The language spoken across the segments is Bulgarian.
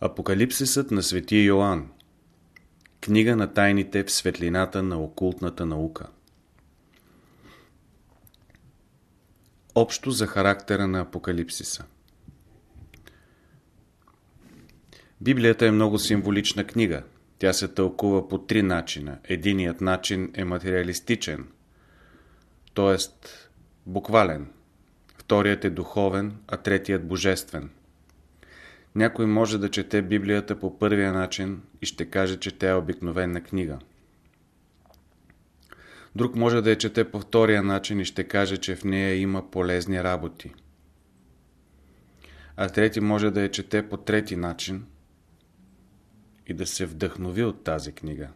Апокалипсисът на светия Йоанн Книга на тайните в светлината на окултната наука Общо за характера на Апокалипсиса Библията е много символична книга. Тя се тълкува по три начина. Единият начин е материалистичен, т.е. буквален. Вторият е духовен, а третият божествен. Някой може да чете Библията по първия начин и ще каже, че тя е обикновена книга. Друг може да я чете по втория начин и ще каже, че в нея има полезни работи. А трети може да я чете по трети начин и да се вдъхнови от тази книга.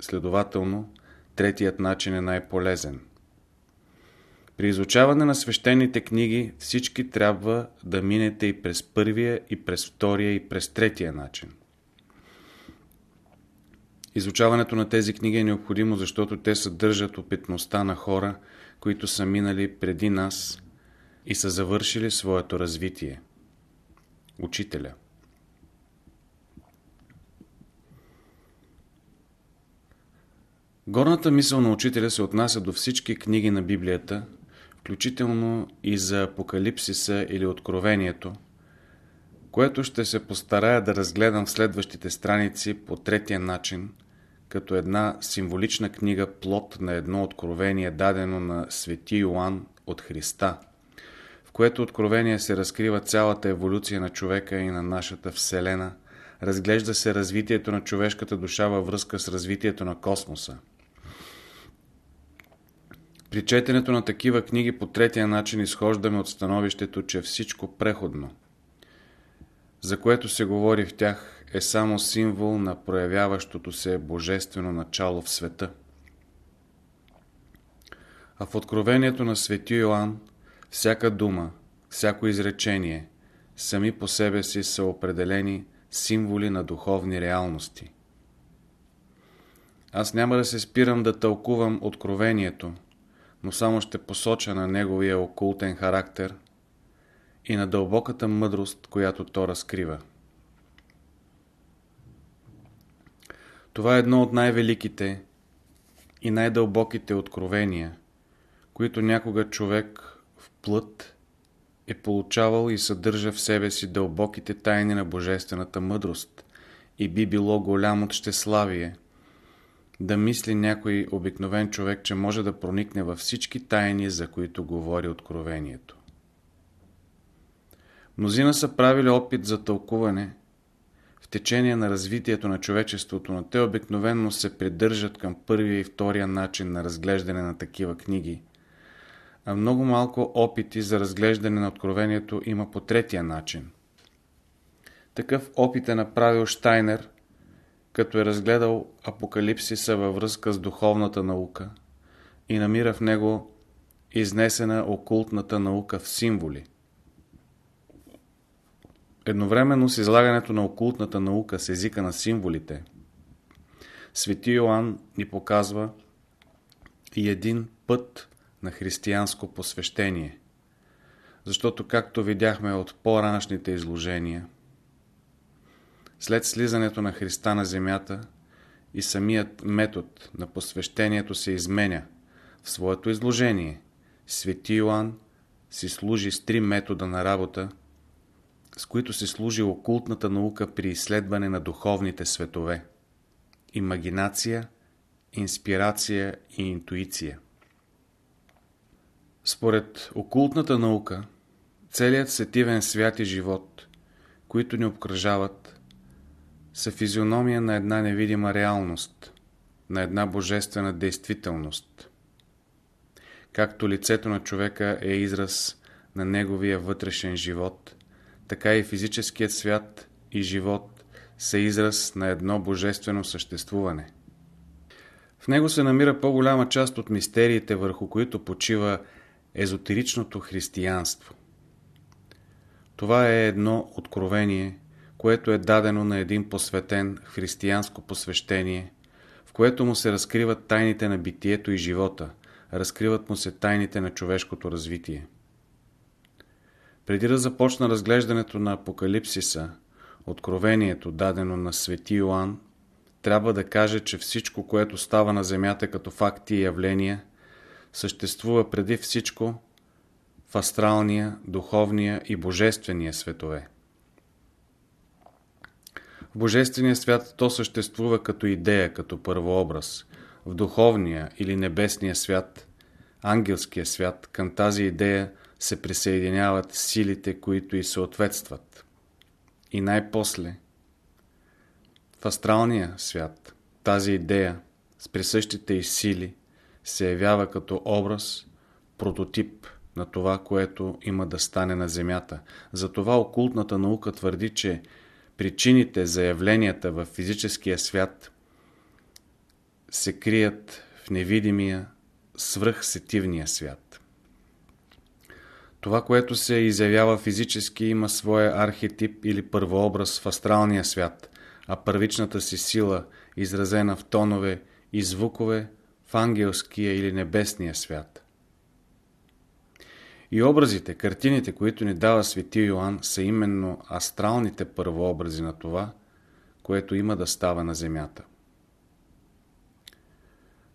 Следователно, третият начин е най-полезен – при изучаване на свещените книги всички трябва да минете и през първия, и през втория, и през третия начин. Изучаването на тези книги е необходимо, защото те съдържат опитността на хора, които са минали преди нас и са завършили своето развитие. Учителя Горната мисъл на учителя се отнася до всички книги на Библията, включително и за Апокалипсиса или Откровението, което ще се постарая да разгледам в следващите страници по третия начин, като една символична книга плод на едно откровение, дадено на Свети Йоанн от Христа, в което откровение се разкрива цялата еволюция на човека и на нашата Вселена, разглежда се развитието на човешката душа във връзка с развитието на космоса. При четенето на такива книги по третия начин изхождаме от становището, че всичко преходно, за което се говори в тях, е само символ на проявяващото се божествено начало в света. А в откровението на Свети Йоанн всяка дума, всяко изречение сами по себе си са определени символи на духовни реалности. Аз няма да се спирам да тълкувам откровението, но само ще посоча на неговия окултен характер и на дълбоката мъдрост, която то разкрива. Това е едно от най-великите и най-дълбоките откровения, които някога човек в плът е получавал и съдържа в себе си дълбоките тайни на божествената мъдрост и би било голямо щеславие – да мисли някой обикновен човек, че може да проникне във всички тайни, за които говори откровението. Мнозина са правили опит за тълкуване в течение на развитието на човечеството, но те обикновенно се придържат към първия и втория начин на разглеждане на такива книги, а много малко опити за разглеждане на откровението има по третия начин. Такъв опит е направил Штайнер като е разгледал Апокалипсиса във връзка с духовната наука и намира в него изнесена окултната наука в символи. Едновременно с излагането на окултната наука с езика на символите, Свети Йоанн ни показва и един път на християнско посвещение. Защото, както видяхме от по-ранашните изложения, след слизането на Христа на земята и самият метод на посвещението се изменя. В своето изложение Свети Йоанн си служи с три метода на работа, с които се служи окултната наука при изследване на духовните светове. Имагинация, инспирация и интуиция. Според окултната наука, целият сетивен свят и живот, които ни обкръжават, са физиономия на една невидима реалност, на една божествена действителност. Както лицето на човека е израз на неговия вътрешен живот, така и физическият свят и живот са израз на едно божествено съществуване. В него се намира по-голяма част от мистериите, върху които почива езотеричното християнство. Това е едно откровение – което е дадено на един посветен християнско посвещение, в което му се разкриват тайните на битието и живота, разкриват му се тайните на човешкото развитие. Преди да започна разглеждането на Апокалипсиса, откровението, дадено на свети Йоанн, трябва да каже, че всичко, което става на Земята като факти и явления, съществува преди всичко в астралния, духовния и божествения светове. В божествения свят то съществува като идея, като първообраз. В духовния или небесния свят, ангелския свят, към тази идея се присъединяват силите, които и съответстват. И най-после, в астралния свят, тази идея с присъщите и сили се явява като образ, прототип на това, което има да стане на Земята. Затова окултната наука твърди, че причините за явленията в физическия свят се крият в невидимия, свръхсетивния свят. Това, което се изявява физически, има своя архетип или първообраз в астралния свят, а първичната си сила, изразена в тонове и звукове, в ангелския или небесния свят. И образите, картините, които ни дава свети Йоанн, са именно астралните първообрази на това, което има да става на земята.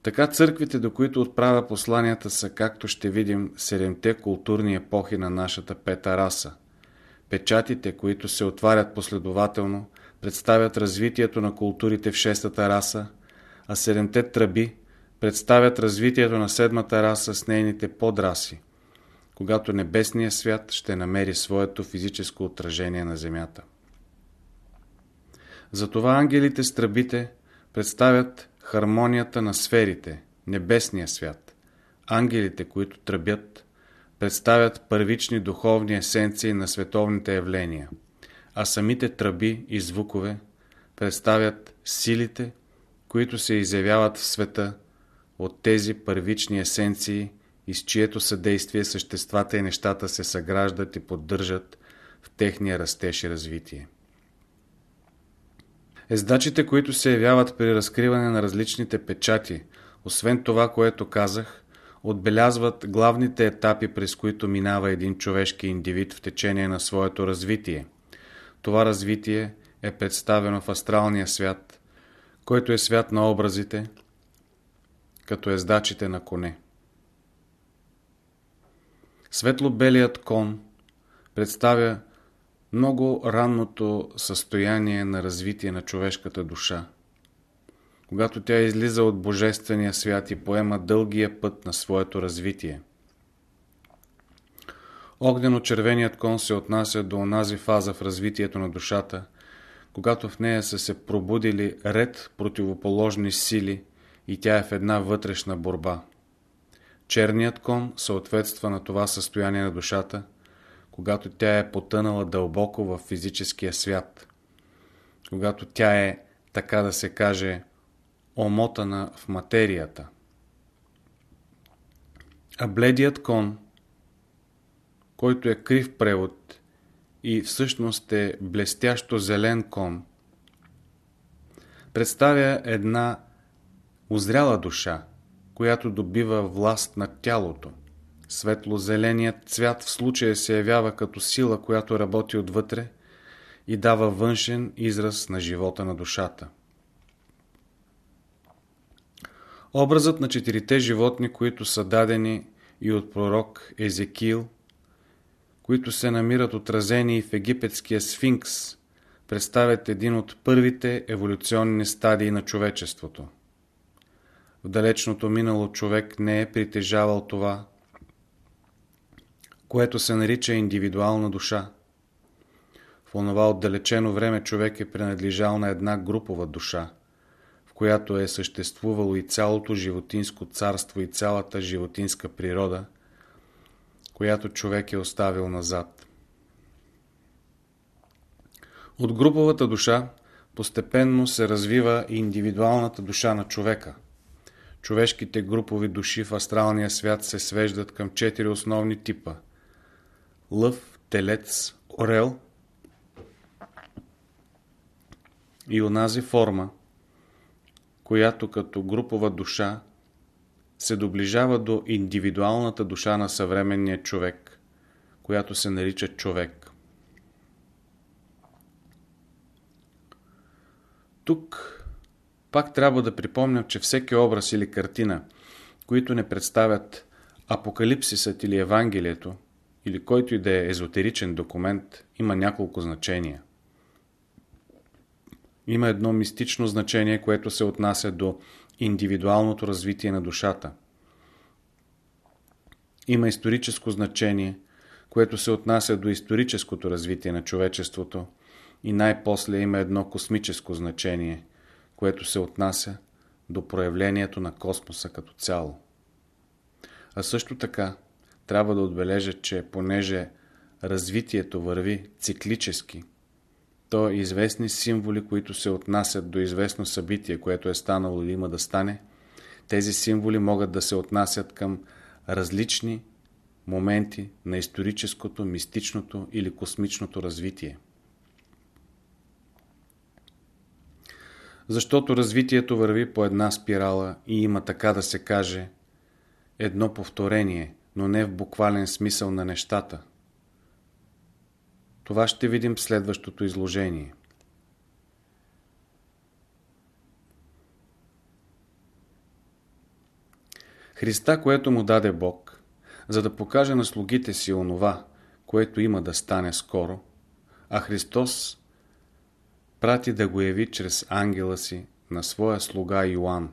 Така църквите, до които отправя посланията са, както ще видим, седемте културни епохи на нашата пета раса. Печатите, които се отварят последователно, представят развитието на културите в шестата раса, а седемте тръби представят развитието на седмата раса с нейните подраси, когато небесният свят ще намери своето физическо отражение на земята. Затова ангелите с тръбите представят хармонията на сферите, небесния свят. Ангелите, които тръбят, представят първични духовни есенции на световните явления, а самите тръби и звукове представят силите, които се изявяват в света от тези първични есенции и с чието съдействие съществата и нещата се съграждат и поддържат в техния растеж и развитие. Ездачите, които се явяват при разкриване на различните печати, освен това, което казах, отбелязват главните етапи, през които минава един човешки индивид в течение на своето развитие. Това развитие е представено в астралния свят, който е свят на образите, като ездачите на коне. Светло-белият кон представя много ранното състояние на развитие на човешката душа, когато тя излиза от Божествения свят и поема дългия път на своето развитие. Огнено-червеният кон се отнася до онази фаза в развитието на душата, когато в нея са се пробудили ред противоположни сили и тя е в една вътрешна борба. Черният кон съответства на това състояние на душата – когато тя е потънала дълбоко в физическия свят, когато тя е, така да се каже, омотана в материята. А бледият кон, който е крив превод и всъщност е блестящо зелен кон, представя една озряла душа, която добива власт над тялото. Светло-зеленият цвят в случая се явява като сила, която работи отвътре и дава външен израз на живота на душата. Образът на четирите животни, които са дадени и от пророк Езекил, които се намират отразени и в египетския сфинкс, представят един от първите еволюционни стадии на човечеството. В далечното минало човек не е притежавал това, което се нарича индивидуална душа. В онова отдалечено време човек е принадлежал на една групова душа, в която е съществувало и цялото животинско царство и цялата животинска природа, която човек е оставил назад. От груповата душа постепенно се развива и индивидуалната душа на човека. Човешките групови души в астралния свят се свеждат към четири основни типа – лъв, телец, орел и онази форма, която като групова душа се доближава до индивидуалната душа на съвременния човек, която се нарича човек. Тук пак трябва да припомням, че всеки образ или картина, които не представят апокалипсисът или Евангелието, или който и да е езотеричен документ, има няколко значения. Има едно мистично значение, което се отнася до индивидуалното развитие на душата. Има историческо значение, което се отнася до историческото развитие на човечеството и най-после има едно космическо значение, което се отнася до проявлението на космоса като цяло. А също така трябва да отбележа, че понеже развитието върви циклически, то известни символи, които се отнасят до известно събитие, което е станало или има да стане, тези символи могат да се отнасят към различни моменти на историческото, мистичното или космичното развитие. Защото развитието върви по една спирала и има така да се каже едно повторение, но не в буквален смисъл на нещата. Това ще видим в следващото изложение. Христа, което му даде Бог, за да покаже на слугите си онова, което има да стане скоро, а Христос прати да го яви чрез ангела си на своя слуга Йоанн,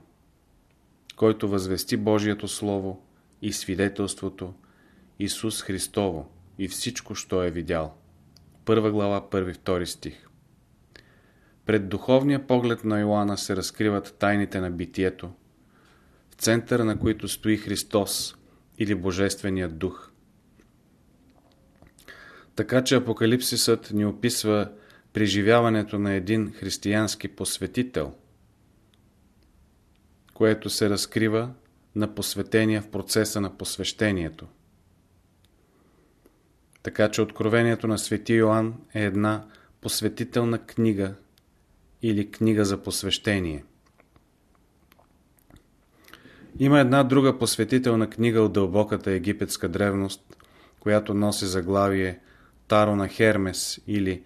който възвести Божието Слово и свидетелството Исус Христово и всичко, що е видял. Първа глава, първи, втори стих. Пред духовния поглед на Йоанна се разкриват тайните на битието, в центъра на които стои Христос или Божественият дух. Така че Апокалипсисът ни описва преживяването на един християнски посветител, което се разкрива на посветения в процеса на посвещението. Така че Откровението на Свети Йоанн е една посветителна книга или книга за посвещение. Има една друга посветителна книга от дълбоката египетска древност, която носи заглавие Таро на Хермес или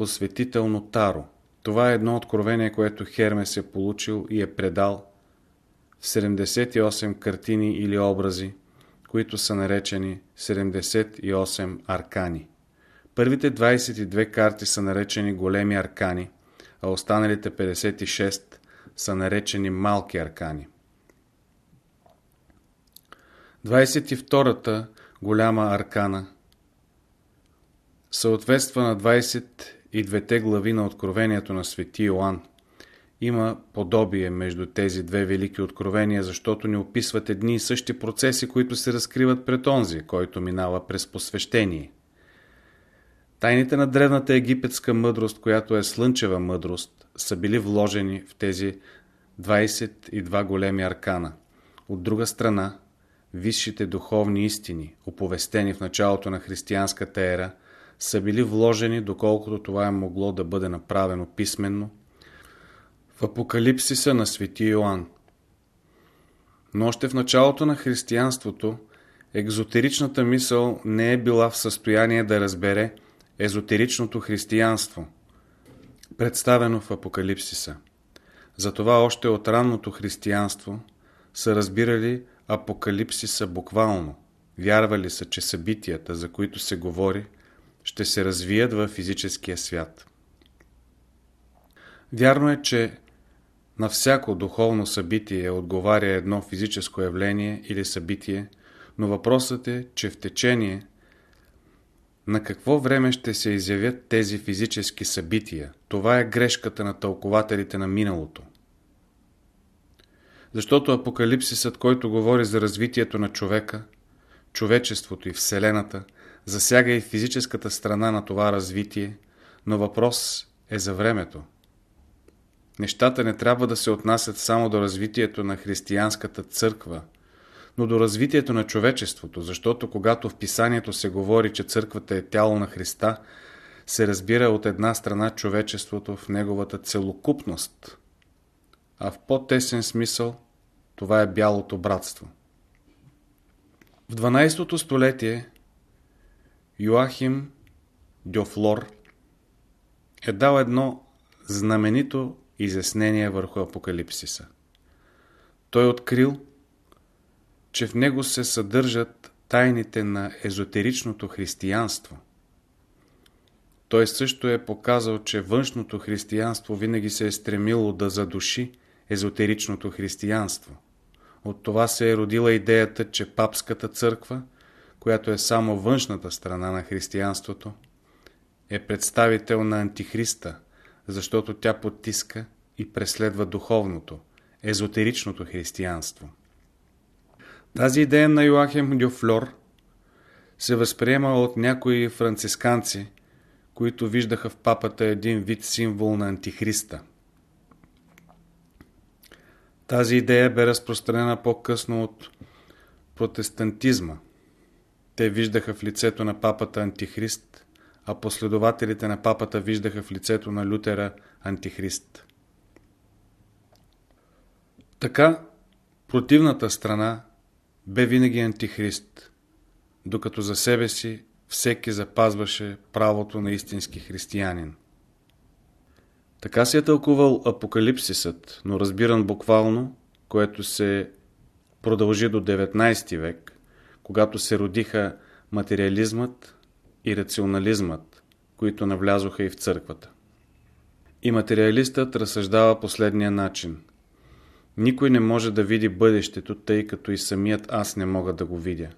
посветително таро. Това е едно откровение, което Хермес е получил и е предал в 78 картини или образи, които са наречени 78 аркани. Първите 22 карти са наречени големи аркани, а останалите 56 са наречени малки аркани. 22-та голяма аркана съответства на 20 и двете глави на Откровението на Свети Йоанн. Има подобие между тези две велики откровения, защото ни описват едни и същи процеси, които се разкриват пред онзи, който минава през посвещение. Тайните на древната египетска мъдрост, която е слънчева мъдрост, са били вложени в тези 22 големи аркана. От друга страна, висшите духовни истини, оповестени в началото на християнската ера, са били вложени, доколкото това е могло да бъде направено писменно, в Апокалипсиса на свети Йоанн. Но още в началото на християнството, екзотеричната мисъл не е била в състояние да разбере езотеричното християнство, представено в Апокалипсиса. Затова още от ранното християнство са разбирали Апокалипсиса буквално. Вярвали са, че събитията, за които се говори, ще се развият в физическия свят. Вярно е, че на всяко духовно събитие отговаря едно физическо явление или събитие, но въпросът е, че в течение на какво време ще се изявят тези физически събития. Това е грешката на тълкователите на миналото. Защото Апокалипсисът, който говори за развитието на човека, човечеството и Вселената – засяга и физическата страна на това развитие, но въпрос е за времето. Нещата не трябва да се отнасят само до развитието на християнската църква, но до развитието на човечеството, защото когато в писанието се говори, че църквата е тяло на Христа, се разбира от една страна човечеството в неговата целокупност, а в по-тесен смисъл това е бялото братство. В 12 столетие Йоахим Дьофлор е дал едно знаменито изяснение върху Апокалипсиса. Той открил, че в него се съдържат тайните на езотеричното християнство. Той също е показал, че външното християнство винаги се е стремило да задуши езотеричното християнство. От това се е родила идеята, че папската църква, която е само външната страна на християнството, е представител на антихриста, защото тя потиска и преследва духовното, езотеричното християнство. Тази идея на Йоахим Дюфлор се възприема от някои францисканци, които виждаха в папата един вид символ на антихриста. Тази идея бе разпространена по-късно от протестантизма. Те виждаха в лицето на папата антихрист, а последователите на папата виждаха в лицето на Лютера антихрист. Така, противната страна бе винаги антихрист, докато за себе си всеки запазваше правото на истински християнин. Така се е тълкувал Апокалипсисът, но разбиран буквално, което се продължи до 19 век, когато се родиха материализмът и рационализмът, които навлязоха и в църквата. И материалистът разсъждава последния начин. Никой не може да види бъдещето, тъй като и самият аз не мога да го видя.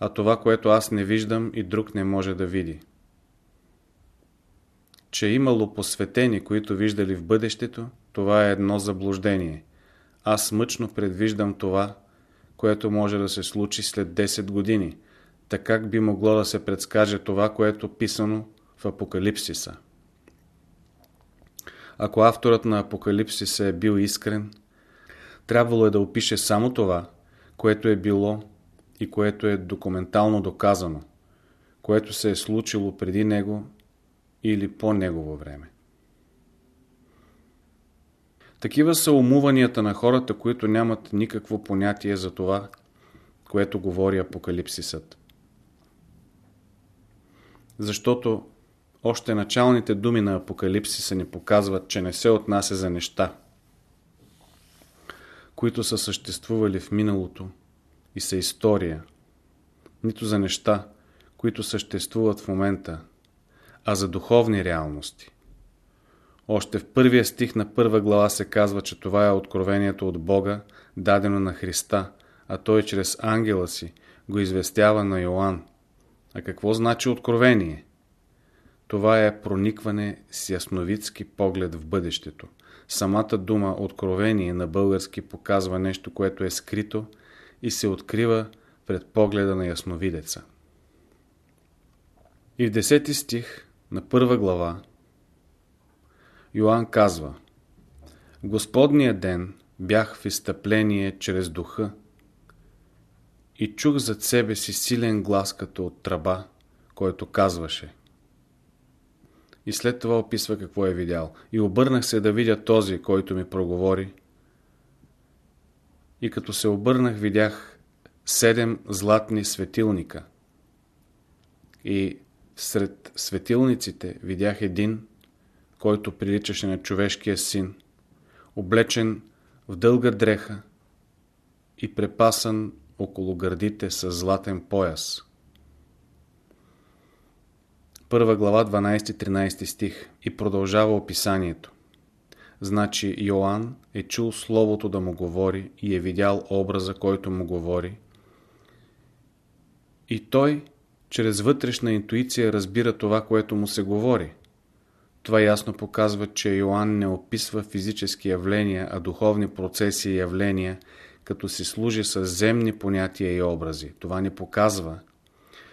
А това, което аз не виждам, и друг не може да види. Че имало посветени, които виждали в бъдещето, това е едно заблуждение. Аз мъчно предвиждам това, което може да се случи след 10 години. Така би могло да се предскаже това, което е писано в Апокалипсиса? Ако авторът на Апокалипсиса е бил искрен, трябвало е да опише само това, което е било и което е документално доказано, което се е случило преди него или по негово време. Такива са умуванията на хората, които нямат никакво понятие за това, което говори Апокалипсисът. Защото още началните думи на Апокалипсиса ни показват, че не се отнася за неща, които са съществували в миналото и са история, нито за неща, които съществуват в момента, а за духовни реалности. Още в първия стих на първа глава се казва, че това е откровението от Бога, дадено на Христа, а Той чрез ангела си го известява на Йоанн. А какво значи откровение? Това е проникване с ясновидски поглед в бъдещето. Самата дума откровение на български показва нещо, което е скрито и се открива пред погледа на ясновидеца. И в 10 стих на първа глава Йоанн казва В Господния ден бях в изтъпление чрез духа и чух зад себе си силен глас като от тръба, който казваше и след това описва какво е видял. И обърнах се да видя този, който ми проговори. И като се обърнах, видях седем златни светилника. И сред светилниците видях един, който приличаше на човешкия син, облечен в дълга дреха и препасан около гърдите с златен пояс. Първа глава 12-13 стих и продължава описанието. Значи Йоанн е чул Словото да му говори и е видял образа, който му говори. И той чрез вътрешна интуиция разбира това, което му се говори. Това ясно показва, че Йоанн не описва физически явления, а духовни процеси и явления, като си служи с земни понятия и образи. Това ни показва,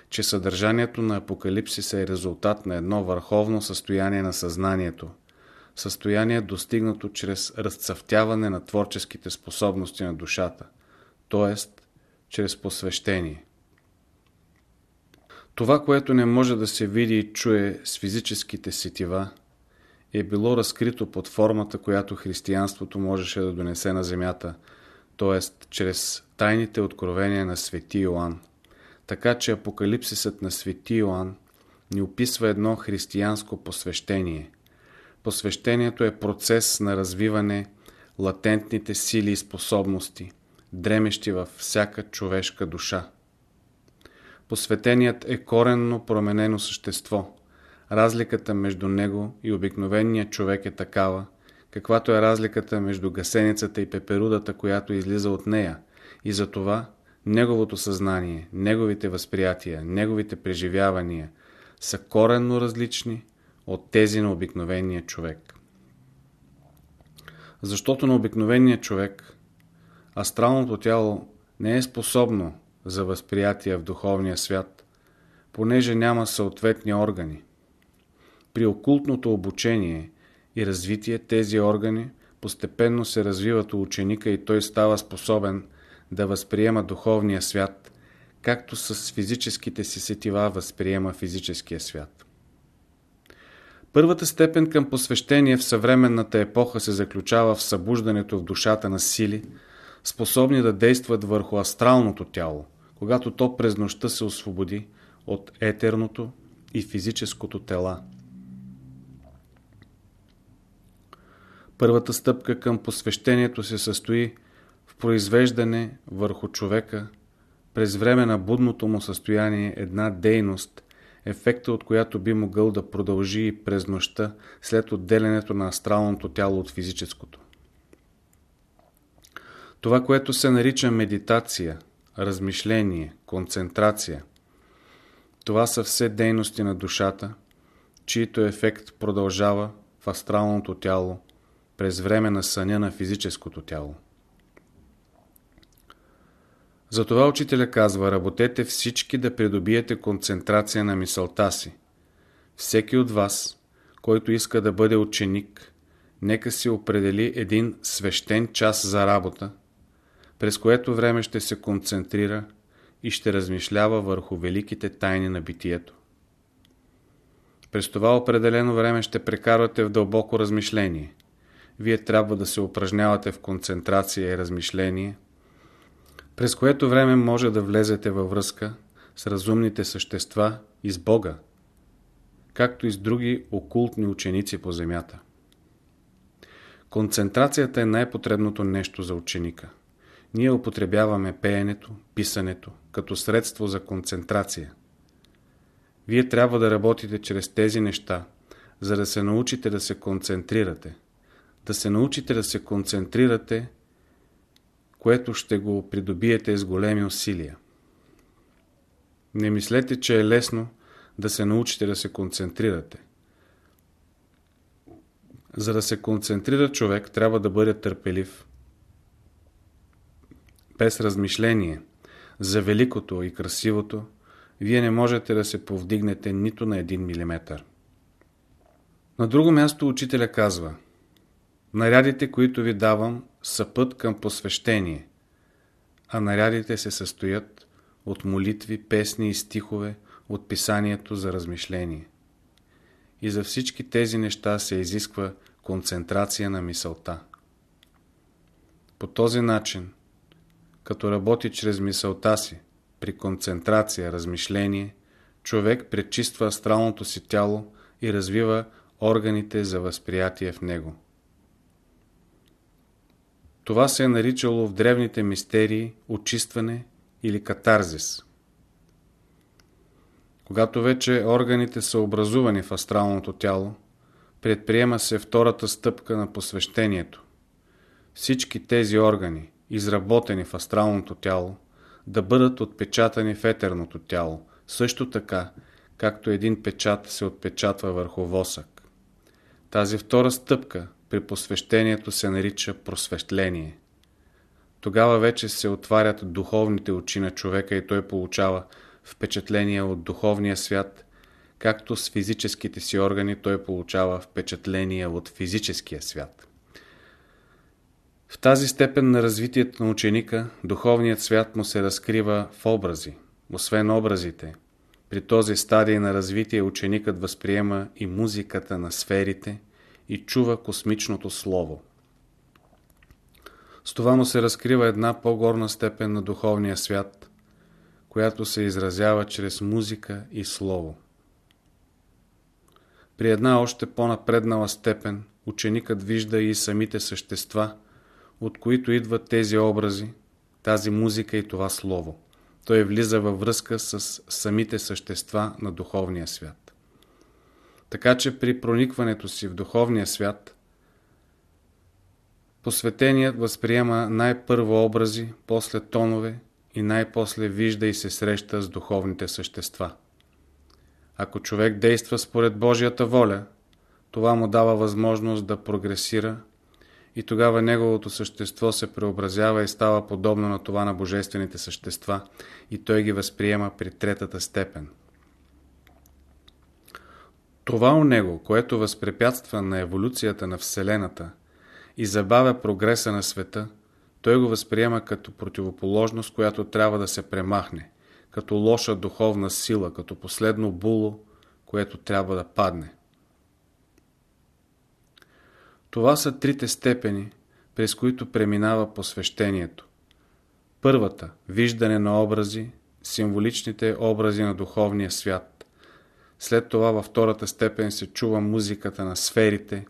че съдържанието на Апокалипсиса е резултат на едно върховно състояние на съзнанието, състояние достигнато чрез разцъфтяване на творческите способности на душата, т.е. чрез посвещение. Това, което не може да се види и чуе с физическите сетива, е било разкрито под формата, която християнството можеше да донесе на земята, т.е. чрез тайните откровения на свети Йоанн. Така че Апокалипсисът на свети Йоанн ни описва едно християнско посвещение. посвещението е процес на развиване латентните сили и способности, дремещи във всяка човешка душа. Посветеният е коренно променено същество. Разликата между него и обикновения човек е такава, каквато е разликата между гасеницата и пеперудата, която излиза от нея, и затова неговото съзнание, неговите възприятия, неговите преживявания са коренно различни от тези на обикновения човек. Защото на обикновения човек астралното тяло не е способно за възприятие в духовния свят, понеже няма съответни органи. При окултното обучение и развитие тези органи постепенно се развиват у ученика и той става способен да възприема духовния свят, както с физическите си сетива възприема физическия свят. Първата степен към посвещение в съвременната епоха се заключава в събуждането в душата на сили, способни да действат върху астралното тяло, когато то през нощта се освободи от етерното и физическото тела. Първата стъпка към посвещението се състои в произвеждане върху човека през време на будното му състояние една дейност, ефекта от която би могъл да продължи и през нощта след отделянето на астралното тяло от физическото. Това, което се нарича медитация, размишление, концентрация, това са все дейности на душата, чието ефект продължава в астралното тяло през време на съня на физическото тяло. Затова учителя казва, работете всички да придобиете концентрация на мисълта си. Всеки от вас, който иска да бъде ученик, нека си определи един свещен час за работа, през което време ще се концентрира и ще размишлява върху великите тайни на битието. През това определено време ще прекарвате в дълбоко размишление. Вие трябва да се упражнявате в концентрация и размишление – през което време може да влезете във връзка с разумните същества и с Бога, както и с други окултни ученици по земята. Концентрацията е най-потребното нещо за ученика. Ние употребяваме пеенето, писането, като средство за концентрация. Вие трябва да работите чрез тези неща, за да се научите да се концентрирате. Да се научите да се концентрирате което ще го придобиете с големи усилия. Не мислете, че е лесно да се научите да се концентрирате. За да се концентрира човек, трябва да бъде търпелив. Без размишление за великото и красивото, вие не можете да се повдигнете нито на един милиметър. На друго място учителя казва Нарядите, които ви давам, са път към посвещение, а нарядите се състоят от молитви, песни и стихове от писанието за размишление. И за всички тези неща се изисква концентрация на мисълта. По този начин, като работи чрез мисълта си, при концентрация, размишление, човек пречиства астралното си тяло и развива органите за възприятие в него. Това се е наричало в древните мистерии очистване или катарзис. Когато вече органите са образувани в астралното тяло, предприема се втората стъпка на посвещението. Всички тези органи, изработени в астралното тяло, да бъдат отпечатани в етерното тяло, също така, както един печат се отпечатва върху восък. Тази втора стъпка при посвещението се нарича просветление. Тогава вече се отварят духовните очи на човека и той получава впечатление от духовния свят, както с физическите си органи той получава впечатление от физическия свят. В тази степен на развитието на ученика, духовният свят му се разкрива в образи. Освен образите, при този стадий на развитие ученикът възприема и музиката на сферите – и чува космичното слово. С това му се разкрива една по-горна степен на духовния свят, която се изразява чрез музика и слово. При една още по-напреднала степен ученикът вижда и самите същества, от които идват тези образи, тази музика и това слово. Той влиза във връзка с самите същества на духовния свят. Така че при проникването си в духовния свят, посветеният възприема най-първо образи, после тонове и най-после вижда и се среща с духовните същества. Ако човек действа според Божията воля, това му дава възможност да прогресира и тогава неговото същество се преобразява и става подобно на това на божествените същества и той ги възприема при третата степен. Това у него, което възпрепятства на еволюцията на Вселената и забавя прогреса на света, той го възприема като противоположност, която трябва да се премахне, като лоша духовна сила, като последно було, което трябва да падне. Това са трите степени, през които преминава посвещението. Първата – виждане на образи, символичните образи на духовния свят. След това във втората степен се чува музиката на сферите,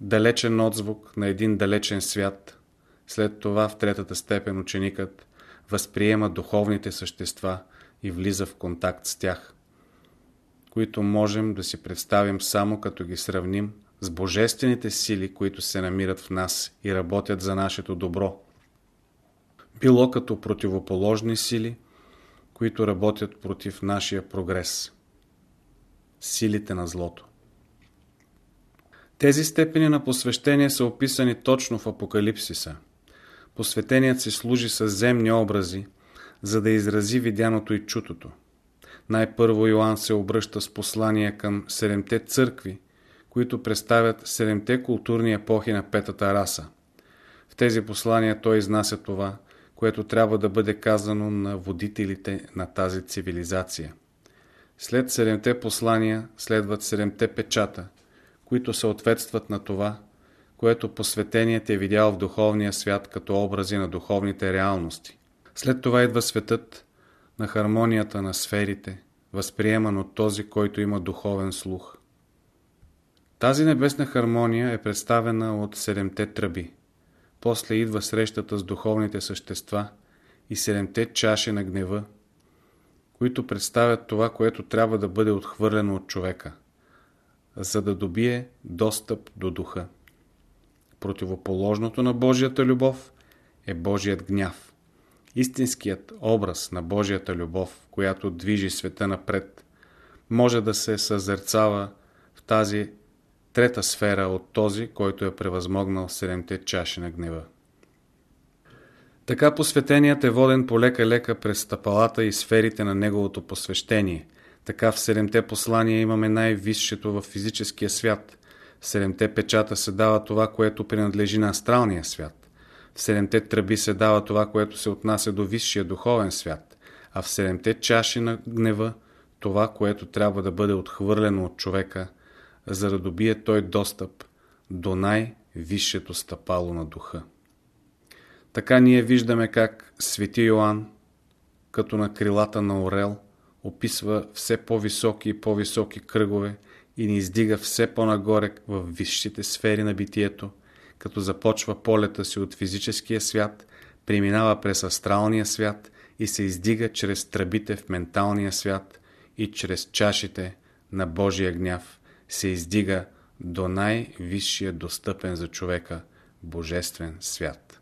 далечен отзвук на един далечен свят. След това в третата степен ученикът възприема духовните същества и влиза в контакт с тях, които можем да си представим само като ги сравним с божествените сили, които се намират в нас и работят за нашето добро. Било като противоположни сили, които работят против нашия прогрес. Силите на злото. Тези степени на посвещение са описани точно в Апокалипсиса. Посветеният се служи с земни образи, за да изрази видяното и чутото. Най-първо Йоанн се обръща с послание към седемте църкви, които представят седемте културни епохи на петата раса. В тези послания той изнася това, което трябва да бъде казано на водителите на тази цивилизация. След седемте послания следват седемте печата, които съответстват на това, което посветеният е видял в духовния свят като образи на духовните реалности. След това идва светът на хармонията на сферите, възприеман от този, който има духовен слух. Тази небесна хармония е представена от седемте тръби. После идва срещата с духовните същества и седемте чаши на гнева, които представят това, което трябва да бъде отхвърлено от човека, за да добие достъп до духа. Противоположното на Божията любов е Божият гняв. Истинският образ на Божията любов, която движи света напред, може да се съзерцава в тази трета сфера от този, който е превъзмогнал седемте чаши на гнева. Така посветеният е воден полека-лека през стъпалата и сферите на неговото посвещение. Така в седемте послания имаме най-висшето в физическия свят. В седемте печата се дава това, което принадлежи на астралния свят. В седемте тръби се дава това, което се отнася до висшия духовен свят. А в седемте чаши на гнева това, което трябва да бъде отхвърлено от човека – за да добие той достъп до най-висшето стъпало на духа. Така ние виждаме как свети Йоанн, като на крилата на орел, описва все по-високи и по-високи кръгове и ни издига все по-нагоре в висшите сфери на битието, като започва полета си от физическия свят, преминава през астралния свят и се издига чрез тръбите в менталния свят и чрез чашите на Божия гняв, се издига до най-висшия достъпен за човека Божествен свят.